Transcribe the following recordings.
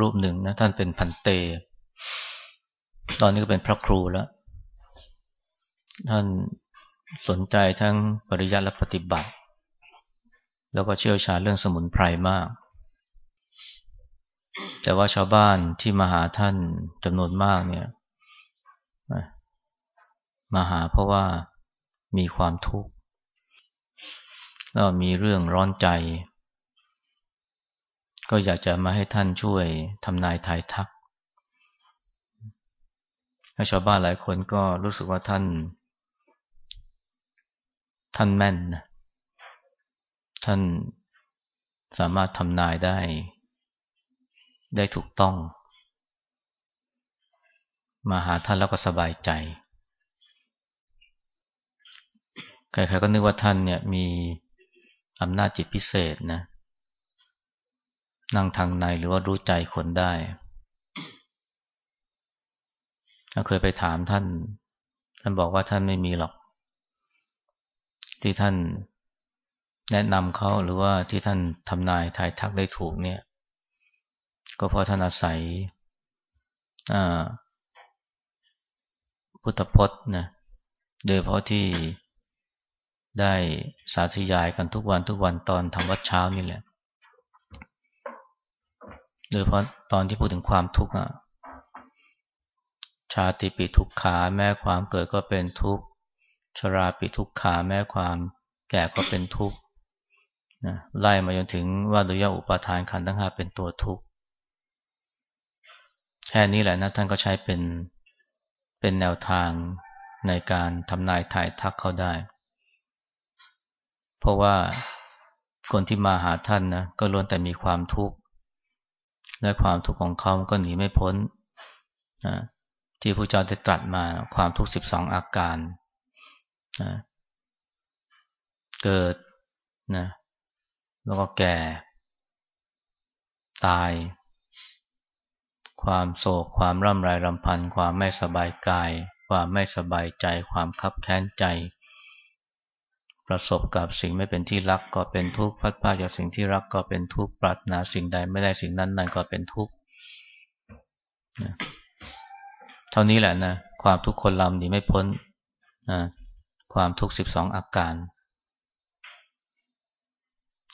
รูปหนึ่งนะท่านเป็นพันเต ตอนนี้ก็เป็นพระครูแล้ว ท่านสนใจทั้งปริยัติและปฏิบัติ แล้วก็เชี่ยวชาญเรื่องสมุนไพรมาก แต่ว่าชาวบ้านที่มาหาท่านจำนวนมากเนี่ยมาหาเพราะว่ามีความทุกข์แล้วมีเรื่องร้อนใจ ก็อยากจะมาให้ท่านช่วยทำนายทายทักชาวบ้านหลายคนก็รู้สึกว่าท่าน ท่านแม่นนะท่านสามารถทำนายได้ ได้ถูกต้อง มาหาท่านแล้วก็สบายใจใครๆก็นึกว่าท่านเนี่ยมีอำนาจจิตพิเศษนะ นั่งทางในหรือว่ารู้ใจคนได้เคยไปถามท่าน ท่านบอกว่าท่านไม่มีหรอก ที่ท่านแนะนำเขาหรือว่าที่ท่านทำนายทายทักได้ถูกเนี่ย ก็เพราะท่านอาศัยพุทธพจน์นะโดยเพราะที่ได้สาธยายกันทุกวันทุกวันตอนทำวัดเช้านี่แหละ โดยเพราะตอนที่พูดถึงความทุกข์อะชาติปีทุกขาแม้ความเกิดก็เป็นทุกข์ชราปีทุกขาแม้ความแก่ก็เป็นทุกข์นะไล่มาจนถึงว่าโดยอุปาทานขันธ์ทั้งห้าเป็นตัวทุกข์แค่นี้แหละนะท่านก็ใช้เป็นเป็นแนวทางในการทำนายถ่ายทักเขาได้ เพราะว่าคนที่มาหาท่านนะก็ล้วนแต่มีความทุกข์ และความทุกข์ของเขาก็หนีไม่พ้นนะที่พระเจ้าได้ตรัสมาความทุกข์สิบสองอาการนะเกิดนะแล้วก็แก่ ตาย ความโศก ความร่ำไรรำพัน ความไม่สบายกาย ความไม่สบายใจ ความคับแค้นใจ ประสบกับสิ่งไม่เป็นที่รักก็เป็นทุกข์พัดพาจากสิ่งที่รักก็เป็นทุกข์ปรารถนาสิ่งใดไม่ได้สิ่งนั้นนั่นก็เป็นทุกข์เท่านี้แหละนะความทุกข์คนลำหนีไม่พ้นนะความทุกข์สิบสองอาการ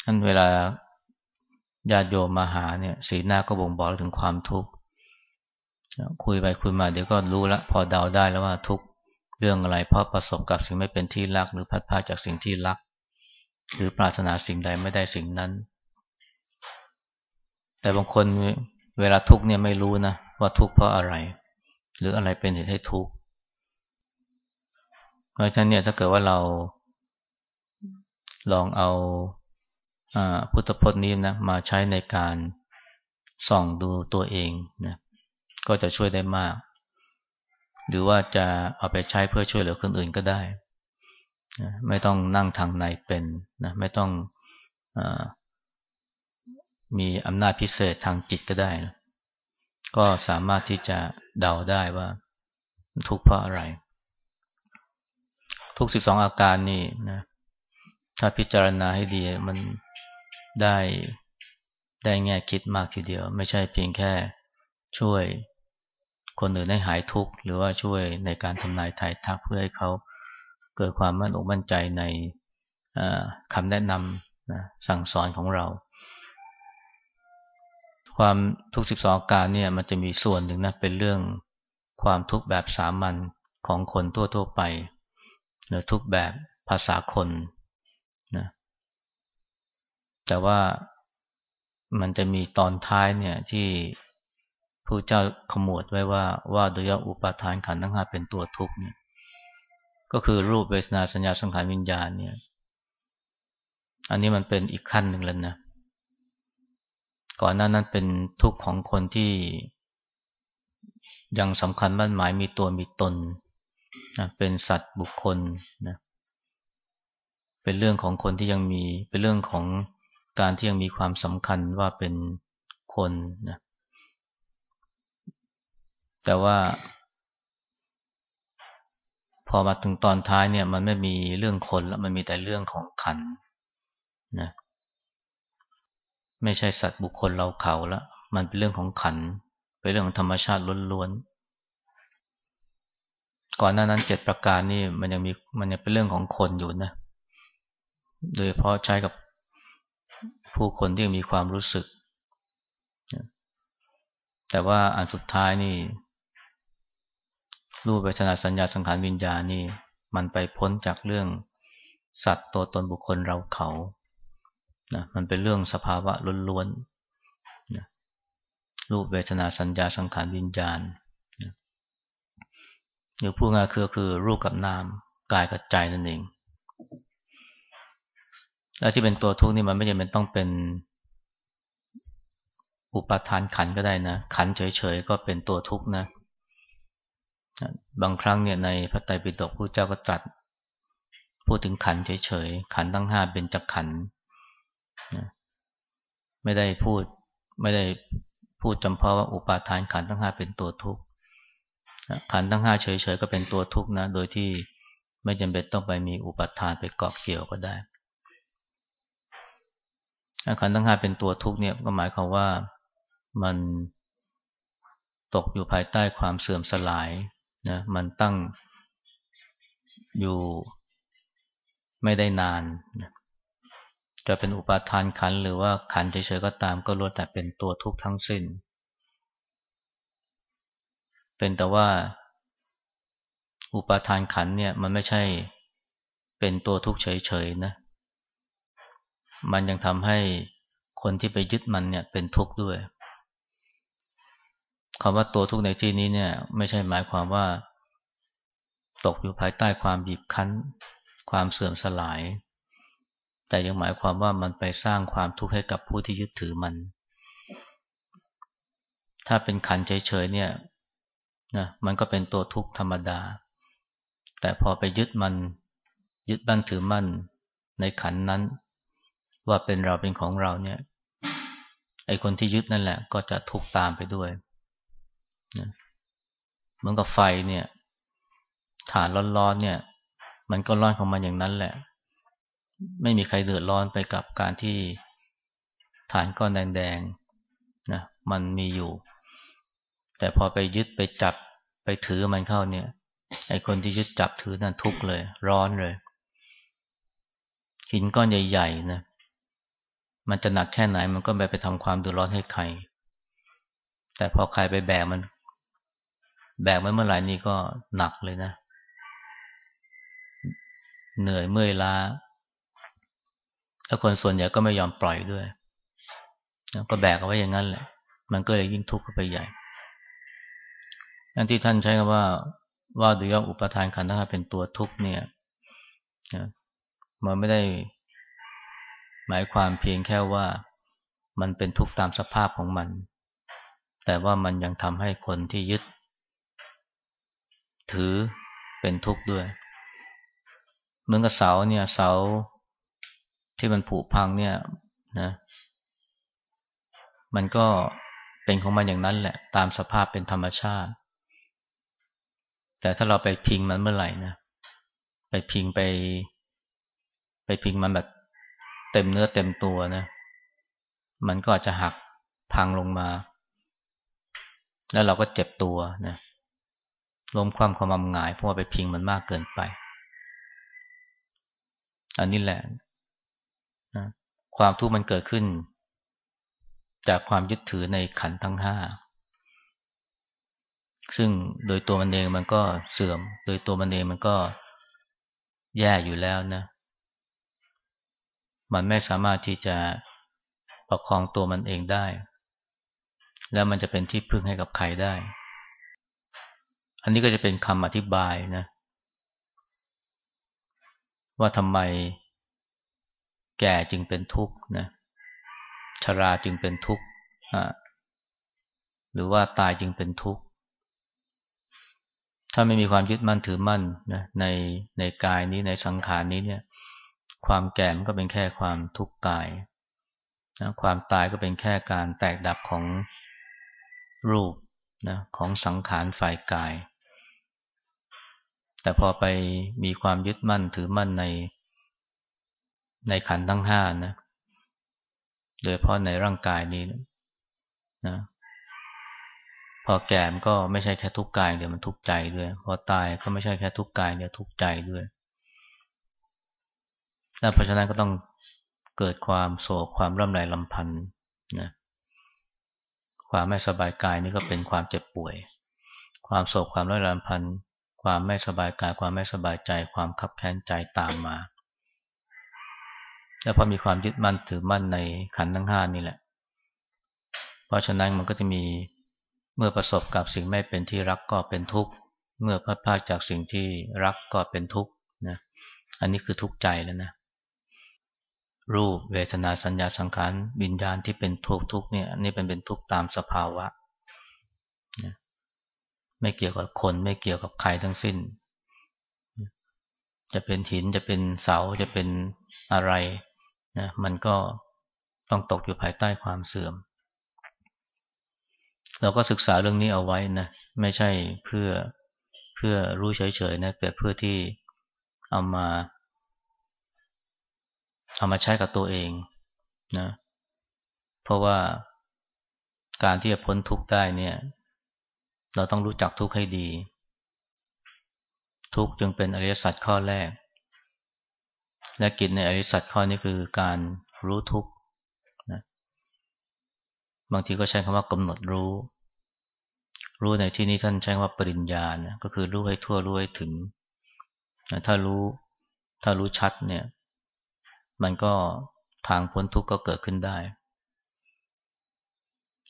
ท่านเวลาญาติโยมมาหาเนี่ยสีหน้าก็บ่งบอกถึงความทุกข์คุยไปคุยมาเดี๋ยวก็รู้ละพอเดาได้แล้วว่าทุกข์ เรื่องอะไรเพราะประสบกับสิ่งไม่เป็นที่รัก หรือพัดพาจากสิ่งที่รัก หรือปรารถนาสิ่งใดไม่ได้สิ่งนั้น แต่บางคนเวลาทุกเนี่ยไม่รู้นะว่าทุกเพราะอะไร หรืออะไรเป็นเหตุให้ทุกเพราะฉะนั้นเนี่ยถ้าเกิดว่าเราลองเอาพุทธพจน์นี้นะมาใช้ในการส่องดูตัวเองนะก็จะช่วยได้มาก หรือว่าจะเอาไปใช้เพื่อช่วยเหลือคนอื่นก็ได้นะไม่ต้องนั่งทางในเป็นนะไม่ต้องอมีอำนาจพิเศษทางจิตก็ได้นะก็สามารถที่จะเดาได้ว่าทุกข์เพราะอะไร ทุกสิบสองอาการนี่นะถ้าพิจารณาให้ดีมันได้ได้แง่คิดมากทีเดียว ไม่ใช่เพียงแค่ช่วย คนอื่นให้หายทุกข์หรือว่าช่วยในการทำนายทายทักเพื่อให้เขาเกิดความมั่นอกมั่นใจในคำแนะนำนะสั่งสอนของเรา ความทุกข์สิบสองการเนี่ยมันจะมีส่วนหนึ่งนะเป็นเรื่องความทุกข์แบบสามัญของคนทั่วๆไปหรือทุกแบบภาษาคนนะแต่ว่ามันจะมีตอนท้ายเนี่ยที่ พระเจ้าขมวดไว้ว่าว่าโดยอุปาทานขันธ์ทั้งห้าเป็นตัวทุกข์เนี่ยก็คือรูปเวทนาสัญญาสังขารวิญญาณเนี่ย อันนี้มันเป็นอีกขั้นหนึ่งแล้วนะ ก่อนหน้านั้นเป็นทุกข์ของคนที่ยังสำคัญมั่นหมายมีตัวมีตนนะเป็นสัตว์บุคคลนะเป็นเรื่องของคนที่ยังมีเป็นเรื่องของการที่ยังมีความสำคัญว่าเป็นคนนะ แต่ว่า พอมาถึงตอนท้ายเนี่ย มันไม่มีเรื่องคนแล้วมันมีแต่เรื่องของขันนะไม่ใช่สัตว์บุคคลเราเขาละมันเป็นเรื่องของขัน เป็นเรื่องของธรรมชาติล้วนๆก่อนหน้านั้นเจ็ดประการนี่มันยังมีมันยังเป็นเรื่องของคนอยู่นะโดยเพราะใช้กับผู้คนที่มีความรู้สึก แต่ว่าอันสุดท้ายนี่ รูปเวทนาสัญญาสังขารวิญญาณนี่ มันไปพ้นจากเรื่องสัตว์ตัวตนบุคคลเราเขานะมันเป็นเรื่องสภาวะล้วนๆนะรูปเวทนาสัญญาสังขารวิญญาณนะหรือพูดง่ายคือคือรูปกับนามกายกับใจนั่นเองแล้วที่เป็นตัวทุกข์นี่มันไม่จำเป็นต้องเป็นอุปทานขันก็ได้นะ ขันเฉยๆก็เป็นตัวทุกข์นะ บางครั้งเนี่ยในพระไตรปิฎกพระเจ้าก็ตรัสพูดถึงขันเฉยๆ ขันทั้งห้าเป็นจักขันนะไม่ได้พูดไม่ได้พูดจำเพาะว่าอุปาทานขันทั้งห้าเป็นตัวทุกข์ขันทั้งห้าเฉยๆ ก็เป็นตัวทุกข์นะ โดยที่ไม่จำเป็นต้องไปมีอุปาทานไปเกาะเกี่ยวก็ได้ขันทั้งห้าเป็นตัวทุกข์เนี่ยก็หมายความว่ามันตกอยู่ภายใต้ความเสื่อมสลาย นะมันตั้งอยู่ไม่ได้นานนะจะเป็นอุปาทานขันหรือว่าขันเฉยๆก็ตามก็ล้วนแต่เป็นตัวทุกข์ทั้งสิ้น เป็นแต่ว่า อุปาทานขันเนี่ยมันไม่ใช่เป็นตัวทุกข์เฉยๆนะ มันยังทำให้คนที่ไปยึดมันเนี่ยเป็นทุกข์ด้วย คำว่าตัวทุกข์ในที่นี้เนี่ย ไม่ใช่หมายความว่า ตกอยู่ภายใต้ความบีบคั้น ความเสื่อมสลาย แต่ยังหมายความว่ามันไปสร้างความทุกข์ให้กับผู้ที่ยึดถือมัน ถ้าเป็นขันเฉยๆเนี่ยนะมันก็เป็นตัวทุกข์ธรรมดา แต่พอไปยึดมัน ยึดบ้านถือมั่นในขันนั้น ว่าเป็นเราเป็นของเราเนี่ยไอคนที่ยึดนั่นแหละ ก็จะทุกข์ตามไปด้วย เหมือนกับไฟเนี่ยฐานร้อนๆเนี่ย มันก็ร้อนของมันอย่างนั้นแหละ ไม่มีใครเดือดร้อนไปกับการที่ฐานก้อนแดงๆนะมันมีอยู่ แต่พอไปยึดไปจับไปถือมันเข้าเนี่ยไอคนที่ยึดจับถือนั่นทุกเลย ร้อนเลย หินก้อนใหญ่ๆนะมันจะหนักแค่ไหนมันก็ไปไปทำความเดือดร้อนให้ใคร แต่พอใครไปแบกมัน แบกไว้เมื่อไหร่นี่ก็หนักเลยนะ เหนื่อยเมื่อยล้าแล้วคนส่วนใหญ่ก็ไม่ยอมปล่อยด้วยก็แบกเอาไว้อย่างนั้นแหละ มันก็เลยยิ่งทุกข์ไปใหญ่อันที่ท่านใช้คำว่าว่าดูย่ออุปทานขันธ์ทั้งเป็นตัวทุกข์เนี่ยมันไม่ได้หมายความเพียงแค่ว่ามันเป็นทุกข์ตามสภาพของมัน แต่ว่ามันยังทำให้คนที่ยึด ถือเป็นทุกข์ด้วย เหมือนกับเสาเนี่ยเสาที่มันผุพังเนี่ยนะ มันก็เป็นของมันอย่างนั้นแหละ ตามสภาพเป็นธรรมชาติ แต่ถ้าเราไปพิงมันเมื่อไหร่นะ ไปพิงไป ไปพิงมันแบบเต็มเนื้อเต็มตัวนะ มันก็อาจจะหักพังลงมา แล้วเราก็เจ็บตัวนะ ล้มความความมหงายเพราะว่าไปพิงมันมากเกินไป อันนี้แหละนะความทุกข์มันเกิดขึ้น จากความยึดถือในขันทั้งห้าซึ่งโดยตัวมันเองมันก็เสื่อม โดยตัวมันเองมันก็แย่อยู่แล้วนะ มันไม่สามารถที่จะประคองตัวมันเองได้ แล้วมันจะเป็นที่พึ่งให้กับใครได้ อันนี้ก็จะเป็นคำอธิบายนะ ว่าทำไมแก่จึงเป็นทุกข์นะชราจึงเป็นทุกข์หรือว่าตายจึงเป็นทุกข์ถ้าไม่มีความยึดมั่นถือมั่นนะในในกายนี้ในสังขารนี้เนี่ย ความแก่มันก็เป็นแค่ความทุกข์กายนะความตายก็เป็นแค่การแตกดับของรูปนะของสังขารฝ่ายกาย แต่พอไปมีความยึดมั่นถือมั่นในในขันทั้งห้านะ โดยเพราะในร่างกายนี้นะ พอแก่มก็ไม่ใช่แค่ทุกกายเดี๋ยวมันทุกใจด้วย พอตายก็ไม่ใช่แค่ทุกกายเดี๋ยวทุกใจด้วย และเพราะฉะนั้นก็ต้องเกิดความโศกความร่ำไรลำพันธ์นะความไม่สบายกายนี่ก็เป็นความเจ็บป่วย ความโศกความร่ำไรลำพันธ์ ความไม่สบายกายความไม่สบายใจ ความขับแค้นใจตามมา แล้วพอมีความยึดมั่นถือมั่นในขันทั้งห้านี่แหละ เพราะฉะนั้นมันก็จะมีเมื่อประสบกับสิ่งไม่เป็นที่รักก็เป็นทุกข์ เมื่อพัดพลาดจากสิ่งที่รักก็เป็นทุกข์นะ อันนี้คือทุกข์ใจแล้วนะ รูปเวทนาสัญญาสังขารวิญญาณที่เป็นทุกข์ทุกเนี่ยอันนี้เป็นเป็นทุกข์ตามสภาวะ ไม่เกี่ยวกับคนไม่เกี่ยวกับใครทั้งสิ้น จะเป็นหินจะเป็นเสาจะเป็นอะไรนะมันก็ต้องตกอยู่ภายใต้ความเสื่อม เราก็ศึกษาเรื่องนี้เอาไว้นะไม่ใช่เพื่อเพื่อรู้เฉยๆนะแต่เพื่อที่เอามาเอามาใช้กับตัวเองนะเพราะว่าการที่จะพ้นทุกข์ได้เนี่ย เราต้องรู้จักทุกข์ให้ดี ทุกข์จึงเป็นอริยสัจข้อแรก และกิจในอริยสัจข้อนี้คือการรู้ทุกข์นะบางทีก็ใช้คำว่ากำหนดรู้ รู้ในที่นี้ท่านใช้ว่าปริญญานะก็คือรู้ให้ทั่วรู้ให้ถึง ถ้ารู้ถ้ารู้ชัดเนี่ย มันก็ทางพ้นทุกข์ก็เกิดขึ้นได้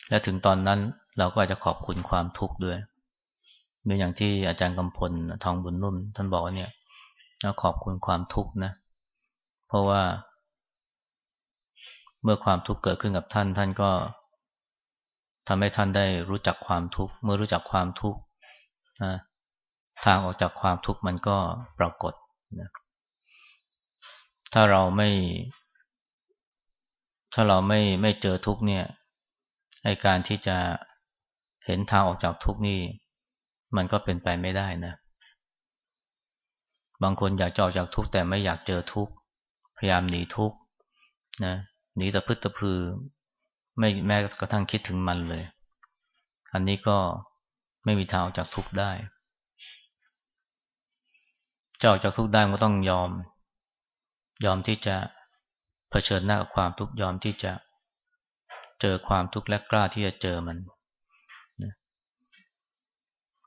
และถึงตอนนั้นเราก็อาจจะขอบคุณความทุกข์ด้วยเหมือนอย่างที่อาจารย์กำพลทองบุญนุ่ม ท่านบอกว่าเนี่ยขอบคุณความทุกข์นะ เพราะว่า เมื่อความทุกข์เกิดขึ้นกับท่าน ท่านก็ทำให้ท่านได้รู้จักความทุกข์ เมื่อรู้จักความทุกข์ทางออกจากความทุกข์มันก็ปรากฏนะถ้าเราไม่ ถ้าเราไม่ไม่เจอทุกข์เนี่ย ในการที่จะเห็นทางออกจากทุกข์นี่ มันก็เป็นไปไม่ได้นะ บางคนอยากจะออกจากทุกข์แต่ไม่อยากเจอทุกข์พยายามหนีทุกข์นะหนีตะพึดตะพือ ไม่แม้กระทั่งคิดถึงมันเลย อันนี้ก็ไม่มีทางออกจากทุกข์ได้จะออกจากทุกข์ได้ก็ต้องยอม ยอมที่จะเผชิญหน้ากับความทุกข์ยอมที่จะ เจอความทุกข์และกล้าที่จะเจอมัน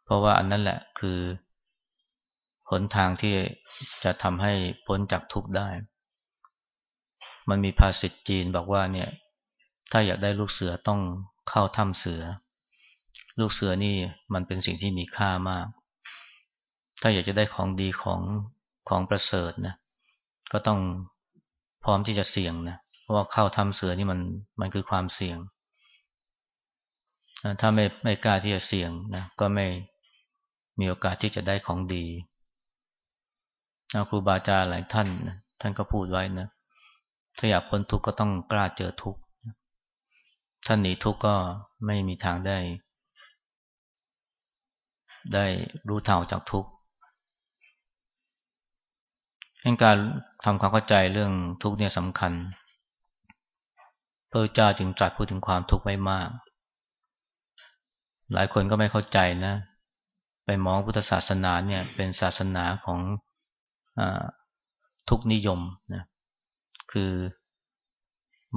เพราะว่าอันนั้นแหละคือหนทางที่จะทำให้พ้นจากทุกข์ได้ มันมีภาษิตจีนบอกว่าเนี่ย ถ้าอยากได้ลูกเสือต้องเข้าถ้ำเสือ ลูกเสือนี่มันเป็นสิ่งที่มีค่ามาก ถ้าอยากจะได้ของดีของของประเสริฐนะ ก็ต้องพร้อมที่จะเสี่ยงนะ เพราะว่าเข้าถ้ำเสือนี่มันมันคือความเสี่ยง ถ้าไม่ไม่กล้าที่จะเสี่ยงนะก็ไม่มีโอกาสที่จะได้ของดีครูบาอาจารย์หลายท่านท่านก็พูดไว้นะถ้าอยากพ้นทุกข์ก็ต้องกล้าเจอทุกข์ท่านหนีทุกข์ก็ไม่มีทางได้ ได้รู้เท่าจากทุกข์การทำความเข้าใจเรื่องทุกข์เนี่ยสำคัญ ระเจ้าจึงตรัสพูดถึงความทุกข์ไว้มาก หลายคนก็ไม่เข้าใจนะ ไปมองพุทธศาสนาเนี่ยเป็นศาสนาของอทุกนิยมนะคือ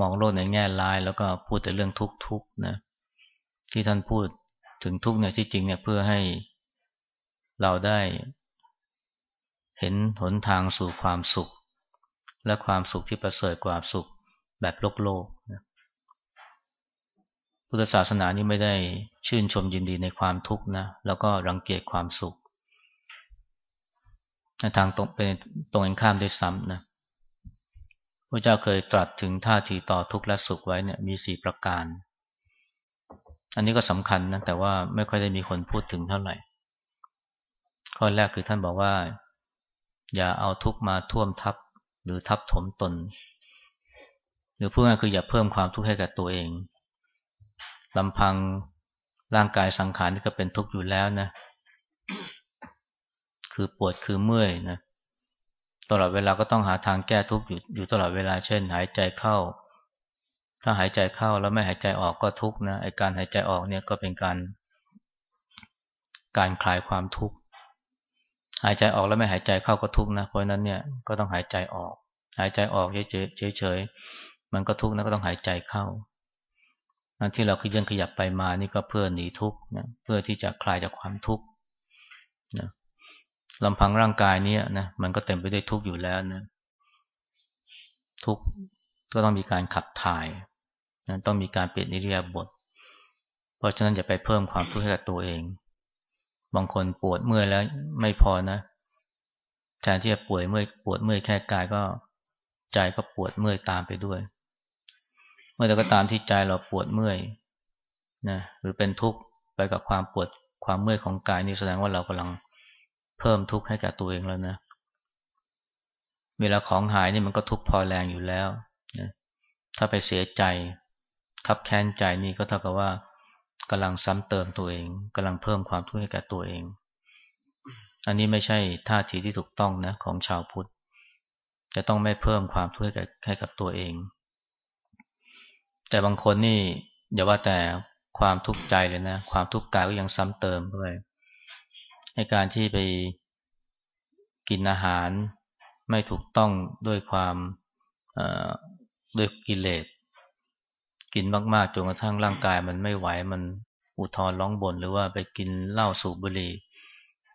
มองโลกในแง่ร้าย แล้วก็พูดแต่เรื่องทุกข์ๆนะที่ท่านพูดถึงทุกเนี่ยที่จริงเนี่ยเพื่อให้เราได้เห็นหนทางสู่ความสุข และความสุขที่ประเสริฐกว่าสุขแบบโลกโลกนะ พุทธศาสนานี่ไม่ได้ชื่นชมยินดีในความทุกข์นะแล้วก็รังเกียจความสุขทางตรงเป็นตรงกันข้ามด้วยซ้ำนะพระเจ้าเคยตรัสถึงท่าทีต่อทุกข์และสุขไว้เนี่ยมีสี่ประการ อันนี้ก็สำคัญนะแต่ว่าไม่ค่อยได้มีคนพูดถึงเท่าไหร่ ข้อแรกคือท่านบอกว่า อย่าเอาทุกข์มาท่วมทับหรือทับถมตน หรือพูดง่ายคืออย่าเพิ่มความทุกข์ให้กับตัวเอง ลำพังร่างกายสังขารที่ก็เป็นทุกข์อยู่แล้วนะ คือปวดคือเมื่อยนะ ตลอดเวลาก็ต้องหาทางแก้ทุกข์อยู่อยู่ตลอดเวลา เช่น หายใจเข้า ถ้าหายใจเข้าแล้วไม่หายใจออกก็ทุกข์นะ ไอการหายใจออกเนี่ยก็เป็นการ การคลายความทุกข์ หายใจออกแล้วไม่หายใจเข้าก็ทุกข์นะ เพราะนั้นเนี่ยก็ต้องหายใจออก หายใจออกเฉยๆ มันก็ทุกข์นะก็ต้องหายใจเข้า ที่เราขยันขยับไปมานี่ก็เพื่อหนีทุกข์นะเพื่อที่จะคลายจากความทุกข์นะลำพังร่างกายนี้นะมันก็เต็มไปด้วยทุกข์อยู่แล้วนะทุกข์ก็ต้องมีการขับถ่ายนะต้องมีการเปลี่ยนนิริยาบทเพราะฉะนั้นอย่าไปเพิ่มความทุกข์ให้กับตัวเอง บางคนปวดเมื่อยแล้วไม่พอนะแทนที่จะป่วยเมื่อยปวดเมื่อยแค่กายก็ใจก็ปวดเมื่อยตามไปด้วย มื่อใดก็ตามที่ใจเราปวดเมื่อยนะหรือเป็นทุกข์ไปกับความปวดความเมื่อยของกายนี่แสดงว่าเรากำลังเพิ่มทุกข์ให้กับตัวเองแล้วนะ เวลาของหายนี่มันก็ทุกข์พอแรงอยู่แล้วนะถ้าไปเสียใจทับแค้นใจนี่ก็เท่ากับว่ากำลังซ้ำเติมตัวเองกำลังเพิ่มความทุกข์ให้กับตัวเอง อันนี้ไม่ใช่ท่าทีที่ถูกต้องนะของชาวพุทธ จะต้องไม่เพิ่มความทุกข์ให้กับตัวเอง แต่บางคนนี่อย่าว่าแต่ความทุกข์ใจเลยนะ ความทุกข์กายก็ยังซ้ำเติมด้วยในการที่ไปกินอาหารไม่ถูกต้องด้วยความด้วยกิเลสกินมากๆจนกระทั่งร่างกายมันไม่ไหวมันอุทธรร้องบ่นหรือว่าไปกินเหล้าสูบบุหรี่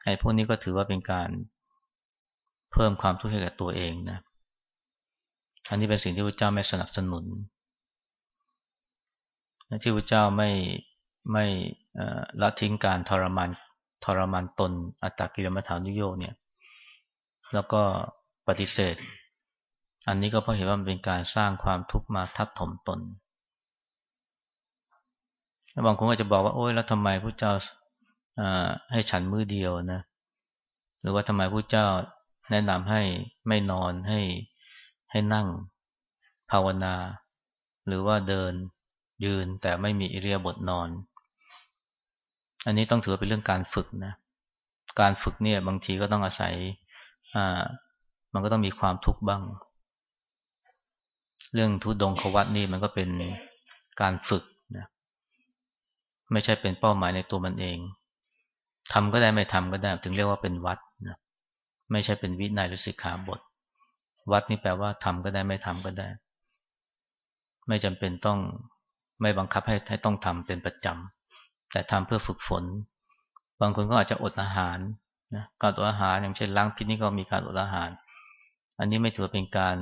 ไอ้พวกนี้ก็ถือว่าเป็นการเพิ่มความทุกข์ให้กับตัวเองนะอันนี้เป็นสิ่งที่พระเจ้าไม่สนับสนุน ที่พระเจ้าไม่ไม่ละทิ้งการทรมานทรมานตน อัตตกิลมัฐานุโยกเนี่ย แล้วก็ปฏิเสธ อันนี้ก็เพราะเห็นว่ามันเป็นการสร้างความทุกข์มาทับถมตนบางคนก็จะบอกว่าโอ้ยแล้วทำไมพระเจ้าให้ฉันมือเดียวนะ หรือว่าทำไมพระเจ้าแนะนำให้ไม่นอนให้ให้นั่งภาวนา หรือว่าเดิน ยืนแต่ไม่มีอิเลียบทนอน อันนี้ต้องถือเป็นเรื่องการฝึกนะ การฝึกเนี่ยบางทีก็ต้องอาศัยอ่ามันก็ต้องมีความทุกข์บ้าง เรื่องทุดงขวัตนี่มันก็เป็นการฝึกนะไม่ใช่เป็นเป้าหมายในตัวมันเองทำก็ได้ไม่ทำก็ได้ถึงเรียกว่าเป็นวัดนะไม่ใช่เป็นวินัยหรือสิกขาบท วัดนี่แปลว่าทำก็ได้ไม่ทำก็ได้ ไม่จำเป็นต้อง ไม่บังคับให้ให้ต้องทำเป็นประจำแต่ทำเพื่อฝึกฝน บางคนก็อาจจะอดอาหารนะการอดอาหารอย่างเช่นล้างพิษนี่ก็มีการอดอาหาร อันนี้ไม่ถือเป็นการ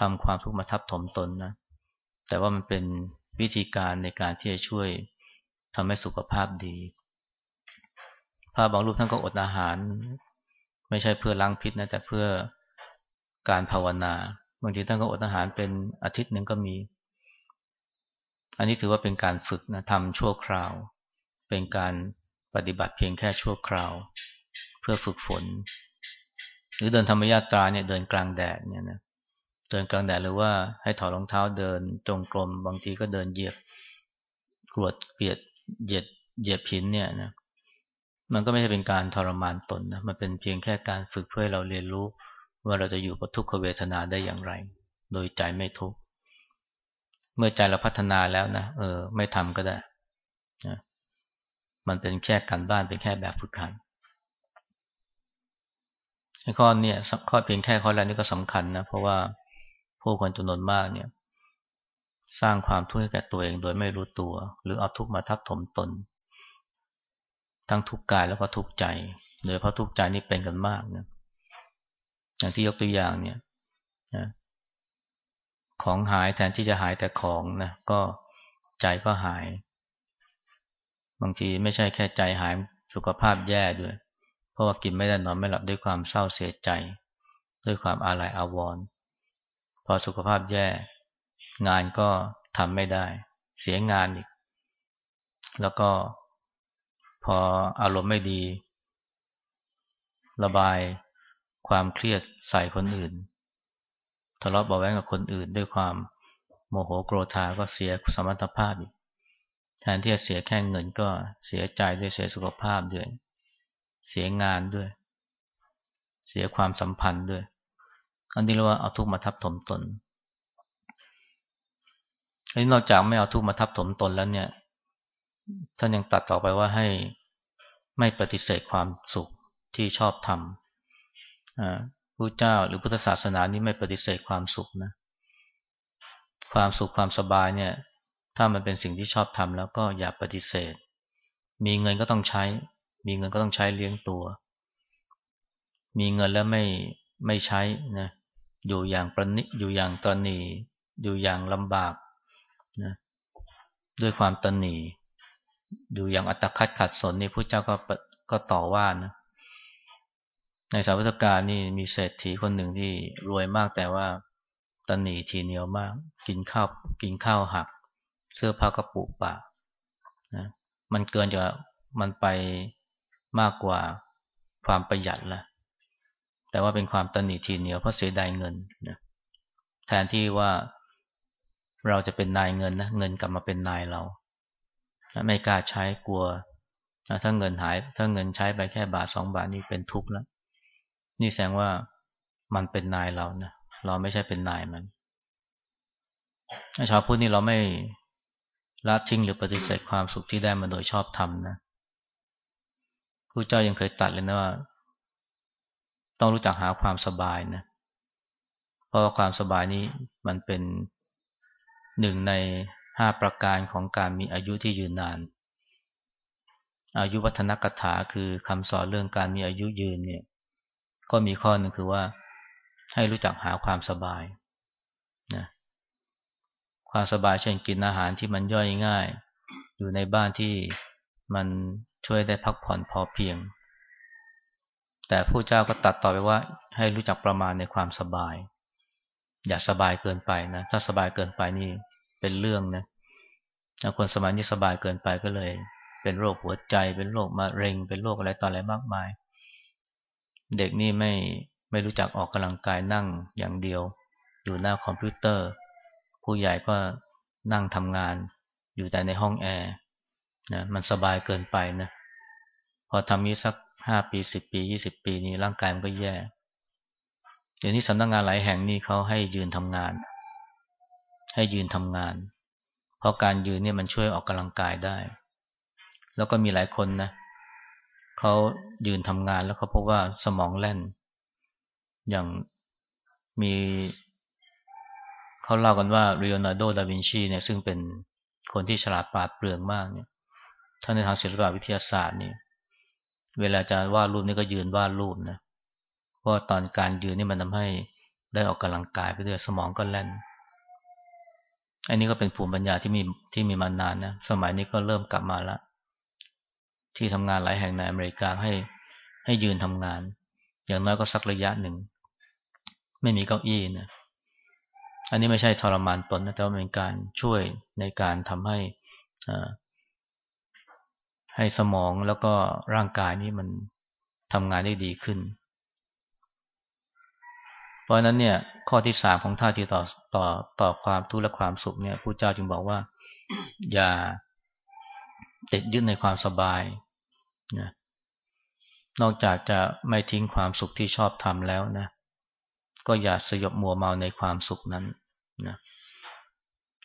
ทำความทุกข์มาทับถมตนนะแต่ว่ามันเป็นวิธีการในการที่จะช่วยทำให้สุขภาพดีพระบางรูปท่านก็อดอาหาร ไม่ใช่เพื่อล้างพิษนะแต่เพื่อการภาวนาบางทีท่านก็อดอาหารเป็นอาทิตย์หนึ่งก็มี อันนี้ถือว่าเป็นการฝึกนะทำชั่วคราว เป็นการปฏิบัติเพียงแค่ชั่วคราว เพื่อฝึกฝน หรือเดินธรรมญาตราเนี่ยเดินกลางแดดเนี่ยนะเดินกลางแดดหรือว่าให้ถอดรองเท้าเดินจงกรมบางทีก็เดินเหยียบกรวดเปียดเหยียดเหยียบหินเนี่ยนะมันก็ไม่ใช่เป็นการทรมานตนนะมันเป็นเพียงแค่การฝึกเพื่อเราเรียนรู้ว่าเราจะอยู่กับทุกขเวทนาได้อย่างไร โดยใจไม่ทุกข์ เมื่อใจเราพัฒนาแล้วนะเออ ไม่ทำก็ได้นะมันเป็นแค่การบ้านเป็นแค่แบบฝึกหัดข้อเนี่ยข้อเพียงแค่ข้อแรกนี่ก็สำคัญนะเพราะว่าผู้คนจำนวนมากเนี่ย สร้างความทุกข์ให้แก่ตัวเองโดยไม่รู้ตัว หรือเอาทุกข์มาทับถมตน ทั้งทุกข์กายแล้วก็ทุกข์ใจโดยเพราะทุกข์ใจนี่เป็นกันมากนะอย่างที่ยกตัวอย่างเนี่ยนะ ของหายแทนที่จะหายแต่ของนะก็ใจก็หาย บางทีไม่ใช่แค่ใจหายสุขภาพแย่ด้วย เพราะว่ากินไม่ได้นอนไม่หลับด้วยความเศร้าเสียใจ ด้วยความอาลัยอาวรณ์พอสุขภาพแย่ งานก็ทำไม่ได้ เสียงานอีก แล้วก็พออารมณ์ไม่ดี ระบายความเครียดใส่คนอื่น ทะเลาะเบาแวงกับคนอื่น ด้วยความโมโหโกรธาก็เสียสมรรถภาพอีกแทนที่จะเสียแค่เงินก็เสียใจด้วยเสียสุขภาพด้วยเสียงานด้วย เสียความสัมพันธ์ด้วย อันนี้เรียกว่าเอาทุกมาทับถมตนนี่นอกจากไม่เอาทุกมาทับถมตนแล้วเนี่ย ท่านยังตัดต่อไปว่าให้ไม่ปฏิเสธความสุขที่ชอบทำ ผู้เจ้าหรือพุทธศาสนานี้ไม่ปฏิเสธความสุขนะ ความสุขความสบายเนี่ย ถ้ามันเป็นสิ่งที่ชอบทำแล้วก็อย่าปฏิเสธ มีเงินก็ต้องใช้ มีเงินก็ต้องใช้เลี้ยงตัว มีเงินแล้วไม่ไม่ใช้นะอยู่อย่างประนิอยู่อย่างตรนีอยู่อย่างลำบากนะด้วยความตนีอยู่อย่างอัตคัดขัดสนนี่พระเจ้าก็ก็ต่อว่านะ ในสาวัตการนี่มีเศรษฐีคนหนึ่งที่รวยมากแต่ว่าตันหนีทีเหนียวมาก กินข้าวกินข้าวหัก เสื้อผ้ากระปุกปะนะมันเกินจะมันไปมากกว่าความประหยัดละแต่ว่าเป็นความตันีทีเหนียวเพราะเสียดายเงินนะแทนที่ว่าเราจะเป็นนายเงินนะเงินกลับมาเป็นนายเราไม่กล้าใช้กลัว ถ้าเงินหาย ถ้าเงินใช้ไปแค่บาทสองบาทนี่เป็นทุกข์แล้ว นี่แสดงว่ามันเป็นนายเรานะ เราไม่ใช่เป็นนายมันชาวพุทธนี่เราไม่ละทิ้งหรือปฏิเสธความสุขที่ได้มาโดยชอบธรรมนะครูเจ้ายังเคยตัดเลยนะว่า ต้องรู้จักหาความสบายนะ เพราะความสบายนี้มันเป็นหนึ่งในห้าประการของการมีอายุที่ยืนนาน อายุวัฒนกถาคือคำสอนเรื่องการมีอายุยืนเนี่ย ก็มีข้อหนึ่งคือว่าให้รู้จักหาความสบายนะความสบายเช่นกินอาหารที่มันย่อยง่าย อยู่ในบ้านที่มันช่วยได้พักผ่อนพอเพียง แต่ผู้เจ้าก็ตัดต่อไปว่า ให้รู้จักประมาณในความสบาย อย่าสบายเกินไปนะถ้าสบายเกินไปนี่เป็นเรื่องนะคนสมัยนี้สบายเกินไปก็เลย เป็นโรคหัวใจ เป็นโรคมะเร็ง เป็นโรคอะไรต่ออะไรมากมาย เด็กนี่ไม่ไม่รู้จักออกกำลังกายนั่งอย่างเดียว อยู่หน้าคอมพิวเตอร์ ผู้ใหญ่ก็นั่งทำงาน อยู่แต่ในห้องแอร์นะมันสบายเกินไปนะพอทำนี้สักห้าปีสิบปียี่สิบปีนี้ร่างกายมันก็แย่เดี๋ยวนี้สำนักงงานหลายแห่งนี่เขาให้ยืนทำงาน ให้ยืนทำงาน เพราะการยืนเนี่ยมันช่วยออกกำลังกายได้ แล้วก็มีหลายคนนะเขายืนทำงานแล้วเขาพบว่าสมองแล่น อย่างมีเขาเล่ากันว่าเรียนารโด ดาวินชีเนี่ยซึ่งเป็นคนที่ฉลาดปราดเปรื่องมากเนี่ยท่านในทางศิลปวิทยาศาสตร์นี่เวลาจะวาดรูปนี่ก็ยืนวาดรูปนะเพราะตอนการยืนนี่มันทำให้ได้ออกกำลังกายไปด้วยสมองก็แล่น อันนี้ก็เป็นภูมิปัญญาที่มีที่มีมานานนะสมัยนี้ก็เริ่มกลับมาแล้ว ที่ทำงานหลายแห่งในอเมริกาให้ให้ยืนทำงาน อย่างน้อยก็สักระยะหนึ่ง ไม่มีเก้าอี้นะอันนี้ไม่ใช่ทรมานตนนะแต่ว่าเป็นการช่วยในการทำให้ให้สมองแล้วก็ร่างกายนี้มันทำงานได้ดีขึ้น เพราะนั้นเนี่ยข้อที่สามของท่าทีต่อต่อต่อความทุกข์และความสุขเนี่ยผู้เจ้าจึงบอกว่า อย่าติดยึดในความสบาย นะนอกจากจะไม่ทิ้งความสุขที่ชอบทำแล้วนะ ก็อย่าสยบมัวเมาในความสุขนั้นนะ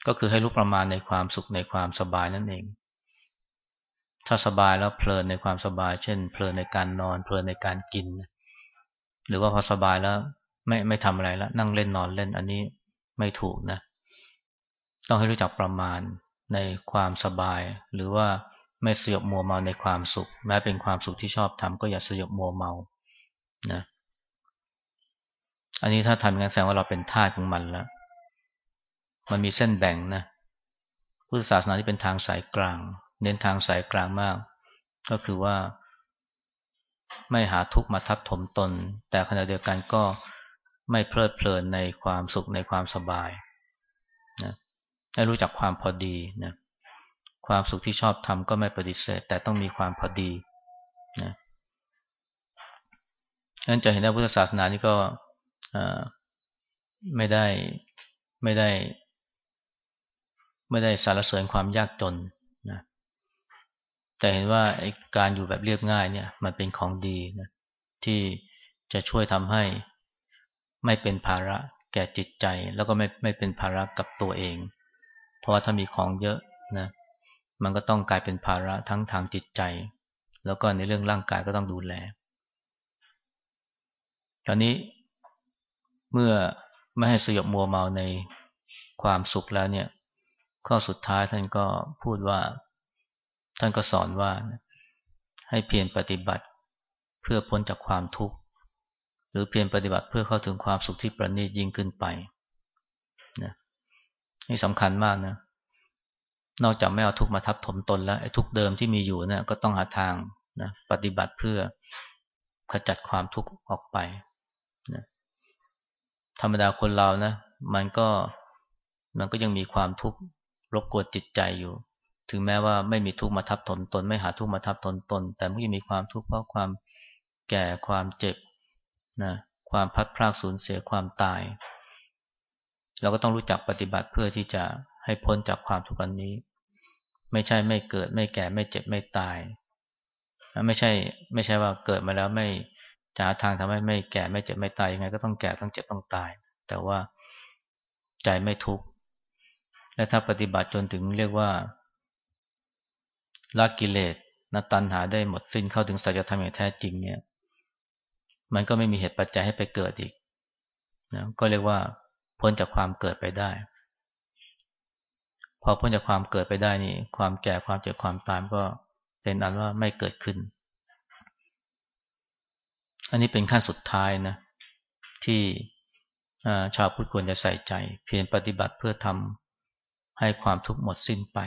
ก็คือให้รู้ประมาณในความสุขในความสบายนั่นเอง ถ้าสบายแล้วเพลินในความสบาย เช่น เพลินในการนอน เพลินในการกิน หรือว่าพอสบายแล้วไม่ไม่ทำอะไรแล้วนั่งเล่นนอนเล่นอันนี้ไม่ถูกนะ ต้องให้รู้จักประมาณในความสบาย หรือว่า ไม่สยบมัวเมาในความสุข แม้เป็นความสุขที่ชอบทำก็อย่าสยบมัวเมานะอันนี้ถ้าทำงั้นแสดงว่าเราเป็นทาสของมันแล้ว มันมีเส้นแบ่งนะพุทธศาสนาที่เป็นทางสายกลาง เน้นทางสายกลางมาก ก็คือว่า ไม่หาทุกข์มาทับถมตน แต่ขณะเดียวกันก็ไม่เพลิดเพลินในความสุขในความสบายนะให้รู้จักความพอดีนะ ความสุขที่ชอบทำก็ไม่ปฏิเสธ แต่ต้องมีความพอดีนะนั้นจะเห็นว่าพุทธศาสนานี่ก็ไม่ได้ไม่ได้ ไม่ได้สารเสริญความยากจนนะแต่เห็นว่าการอยู่แบบเรียบง่ายเนี่ย มันเป็นของดีนะที่จะช่วยทำให้ไม่เป็นภาระแก่จิตใจ แล้วก็ไม่ไม่เป็นภาระกับตัวเอง เพราะว่าถ้ามีของเยอะนะ มันก็ต้องกลายเป็นภาระทั้งทางจิตใจ แล้วก็ในเรื่องร่างกายก็ต้องดูแล ตอนนี้เมื่อไม่ให้สยบมัวเมาในความสุขแล้วเนี่ยข้อสุดท้ายท่านก็พูดว่า ท่านก็สอนว่า ให้เพียรปฏิบัติเพื่อพ้นจากความทุกข์ หรือเพียรปฏิบัติเพื่อเข้าถึงความสุขที่ประณีตยิ่งขึ้นไปนะนี่สำคัญมากนะ นอกจากไม่เอาทุกมาทับถมตนแล้วไอ้ทุกเดิมที่มีอยู่เนะก็ต้องหาทางนะปฏิบัติเพื่อขจัดความทุกข์ออกไปนะธรรมดาคนเรานะ มันก็มันก็ยังมีความทุกข์รบกวนจิตใจอยู่ ถึงแม้ว่าไม่มีทุกข์มาทับถมตน ไม่หาทุกข์มาทับถมตน แต่มันยังมีความทุกข์เพราะความแก่ความเจ็บนะความพัดพรากสูญเสียความตาย เราก็ต้องรู้จักปฏิบัติเพื่อที่จะให้พ้นจากความทุกข์นี้ ไม่ใช่ไม่เกิด ไม่แก่ไม่เจ็บไม่ตาย ไม่ใช่ ไม่ใช่ว่าเกิดมาแล้วไม่จะหาทางทำให้ไม่แก่ไม่เจ็บไม่ตายยังไงก็ต้องแก่ต้องเจ็บต้องตาย แต่ว่าใจไม่ทุกข์และถ้าปฏิบัติจนถึงเรียกว่าละกิเลสนตันหาได้หมดสิ้นเข้าถึงสัจธรรมอย่างแท้จริงเนี่ย มันก็ไม่มีเหตุปัจจัยให้ไปเกิดอีกนะก็เรียกว่าพ้นจากความเกิดไปได้ พอพ้นจากความเกิดไปได้นี่ ความแก่ความเจ็บความตายก็เป็นอันว่าไม่เกิดขึ้น อันนี้เป็นขั้นสุดท้ายนะ ที่ชาวพุทธควรจะใส่ใจ เพียรปฏิบัติเพื่อทำให้ความทุกข์หมดสิ้นไป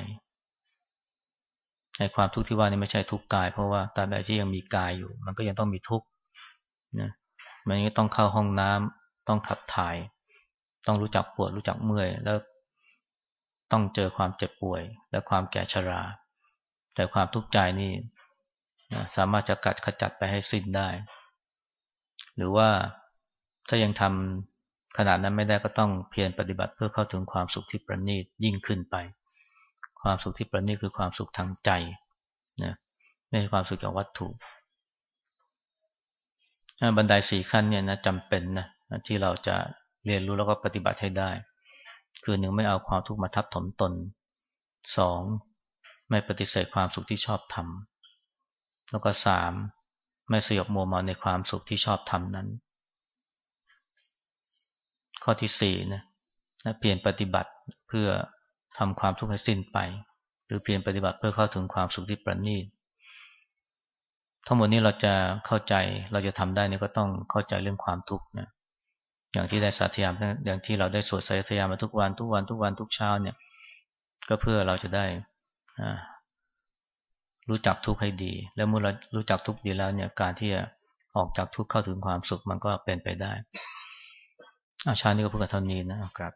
ในความทุกข์ที่ว่านี่ไม่ใช่ทุกข์กาย เพราะว่าตราบใดที่ยังมีกายอยู่ มันก็ยังต้องมีทุกข์นะมันก็ต้องเข้าห้องน้ำต้องขับถ่าย ต้องรู้จักปวดรู้จักเมื่อย แล้ว ต้องเจอความเจ็บป่วย และความแก่ชรา แต่ความทุกข์ใจนี่นะสามารถจะกัดขจัดไปให้สิ้นได้ หรือว่าถ้ายังทำขนาดนั้นไม่ได้ก็ต้องเพียรปฏิบัติเพื่อเข้าถึงความสุขที่ประณีตยิ่งขึ้นไป ความสุขที่ประณีตคือความสุขทางใจนะไม่ใช่ความสุขจากวัตถุบันไดสี่ขั้นเนี่ยนะจำเป็นนะที่เราจะเรียนรู้แล้วก็ปฏิบัติให้ได้ คือหนึ่งไม่เอาความทุกข์มาทับถมตนสองไม่ปฏิเสธความสุขที่ชอบทำแล้วก็สามไม่สยบมัวเมาในความสุขที่ชอบทำนั้น ข้อที่สี่นะนะเปลี่ยนปฏิบัติเพื่อทำความทุกข์ให้สิ้นไป หรือเปลี่ยนปฏิบัติเพื่อเข้าถึงความสุขที่ประณีตทั้งหมดนี้เราจะเข้าใจเราจะทำได้นี่ก็ต้องเข้าใจเรื่องความทุกข์นะ อย่างที่ได้สาธยามอย่างที่เราได้สวดสาธยามมาทุกวันทุกวันทุกวันทุกเช้าเนี่ย ก็เพื่อเราจะได้รู้จักทุกข์ให้ดี แล้วเมื่อเรารู้จักทุกข์ดีแล้วเนี่ยการที่จะออกจากทุกข์เข้าถึงความสุขมันก็เป็นไปได้อาชานี้ก็พูดกับเท่านี้นะครับ